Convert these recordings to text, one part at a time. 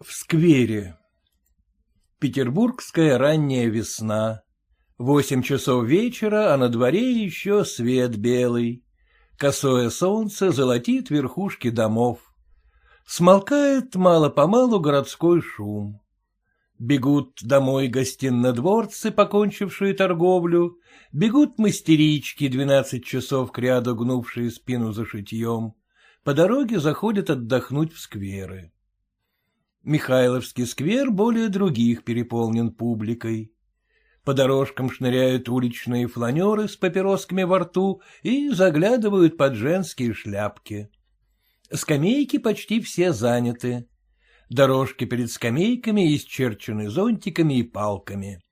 В сквере. Петербургская ранняя весна. Восемь часов вечера, а на дворе еще свет белый. Косое солнце золотит верхушки домов. Смолкает мало-помалу городской шум. Бегут домой гостиннодворцы, покончившие торговлю, бегут мастерички, двенадцать часов кряду гнувшие спину за шитьем. По дороге заходят отдохнуть в скверы. Михайловский сквер более других переполнен публикой. По дорожкам шныряют уличные фланеры с папиросками во рту и заглядывают под женские шляпки. Скамейки почти все заняты. Дорожки перед скамейками исчерчены зонтиками и палками.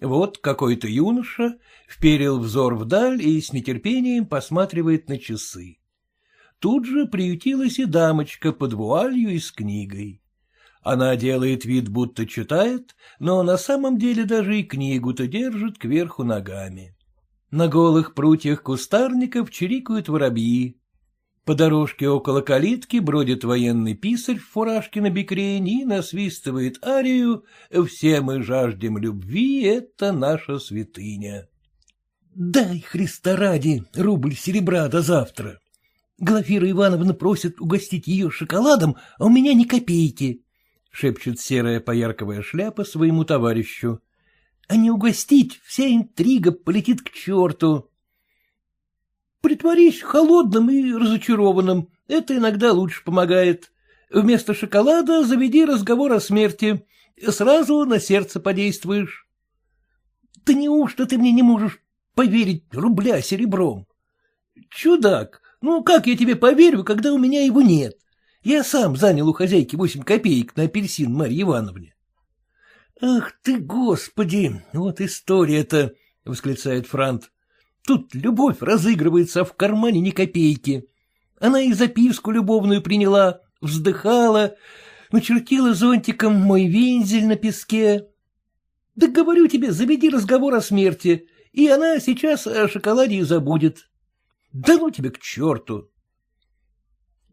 Вот какой-то юноша вперил взор вдаль и с нетерпением посматривает на часы. Тут же приютилась и дамочка под вуалью и с книгой. Она делает вид, будто читает, но на самом деле даже и книгу-то держит кверху ногами. На голых прутьях кустарников чирикают воробьи. По дорожке около калитки бродит военный писарь в фуражке на бекрень и насвистывает арию «Все мы жаждем любви, это наша святыня». «Дай, Христа ради, рубль серебра до завтра. Глафира Ивановна просит угостить ее шоколадом, а у меня ни копейки», — шепчет серая поярковая шляпа своему товарищу. — А не угостить, вся интрига полетит к черту. — Притворись холодным и разочарованным, это иногда лучше помогает. Вместо шоколада заведи разговор о смерти, сразу на сердце подействуешь. — Да неужто ты мне не можешь поверить рубля серебром? — Чудак, ну как я тебе поверю, когда у меня его нет? Я сам занял у хозяйки восемь копеек на апельсин Марье Ивановне. — Ах ты, господи, вот история-то! — восклицает Франт. — Тут любовь разыгрывается, в кармане ни копейки. Она и записку любовную приняла, вздыхала, начертила зонтиком мой вензель на песке. Да говорю тебе, заведи разговор о смерти, и она сейчас о шоколаде забудет. Да ну тебе к черту!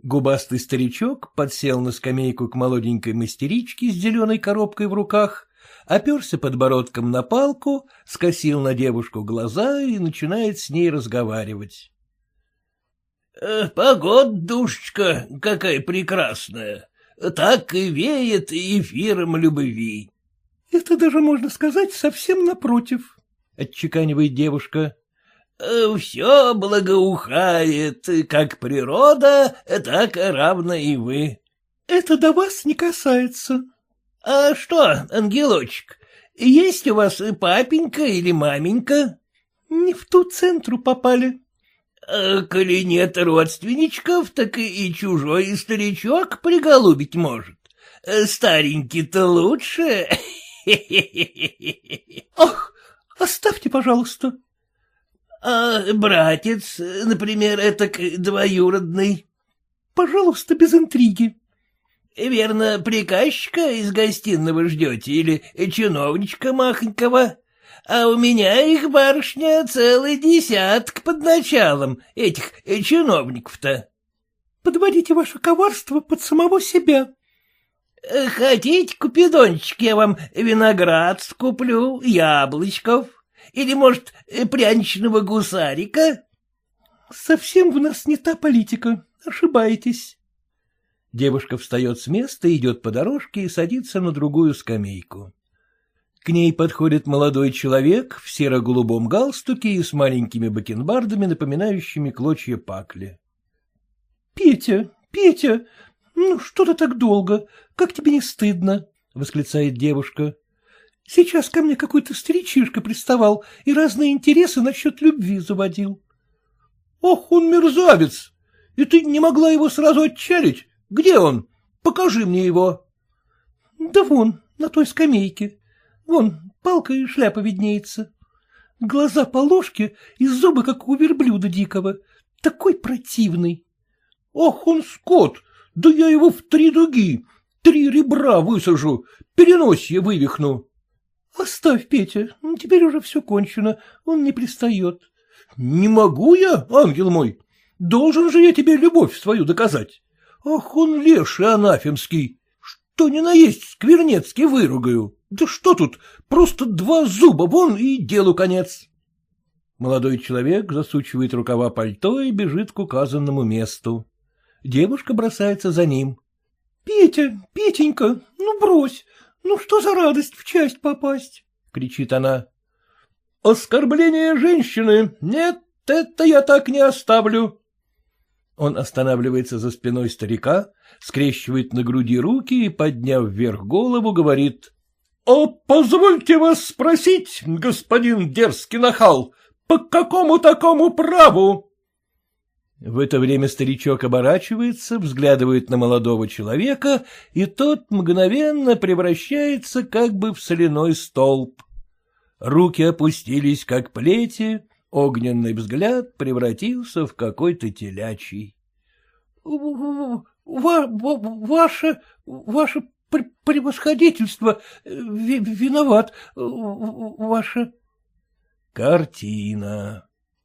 Губастый старичок подсел на скамейку к молоденькой мастеричке с зеленой коробкой в руках, оперся подбородком на палку, скосил на девушку глаза и начинает с ней разговаривать. «Э, — Погода, душечка, какая прекрасная! Так и веет эфиром любви. — Это даже, можно сказать, совсем напротив, — отчеканивает девушка. Э, все благоухает, как природа, так равно и вы. — Это до вас не касается. — А что, ангелочек, есть у вас папенька или маменька? — Не в ту центру попали. А — Коли нет родственничков, так и чужой старичок приголубить может. Старенький-то лучше. — Ах, оставьте, пожалуйста. А братец, например, это двоюродный? — Пожалуйста, без интриги. — Верно, приказчика из гостиного ждете или чиновничка махонького? А у меня их, барышня, целый десяток под началом этих чиновников-то. — Подводите ваше коварство под самого себя. — Хотите, купидончик, я вам виноград скуплю, яблочков? — или, может, э, пряничного гусарика? — Совсем в нас не та политика, ошибаетесь. Девушка встает с места, идет по дорожке и садится на другую скамейку. К ней подходит молодой человек в серо-голубом галстуке и с маленькими бакенбардами, напоминающими клочья пакли. — Петя, Петя, ну что ты так долго? Как тебе не стыдно? — восклицает девушка. Сейчас ко мне какой-то старичишка приставал и разные интересы насчет любви заводил. — Ох, он мерзавец! И ты не могла его сразу отчалить? Где он? Покажи мне его. — Да вон, на той скамейке. Вон, палка и шляпа виднеется. Глаза по ложке и зубы, как у верблюда дикого. Такой противный. — Ох, он скот! Да я его в три дуги, три ребра высажу, переносье вывихну. — Оставь, Петя, теперь уже все кончено, он не пристает. — Не могу я, ангел мой. Должен же я тебе любовь свою доказать. Ах, он леший анафемский. что ни на есть сквернецки выругаю. Да что тут, просто два зуба вон и делу конец. Молодой человек засучивает рукава пальто и бежит к указанному месту. Девушка бросается за ним. — Петя, Петенька, ну брось, ну что за радость в часть попасть? — кричит она. — Оскорбление женщины! Нет, это я так не оставлю. Он останавливается за спиной старика, скрещивает на груди руки и, подняв вверх голову, говорит. — А позвольте вас спросить, господин дерзкий нахал, по какому такому праву? В это время старичок оборачивается, взглядывает на молодого человека, и тот мгновенно превращается как бы в соляной столб. Руки опустились, как плети, огненный взгляд превратился в какой-то телячий. — Ваше, ваше превосходительство, виноват, ваше... Картина.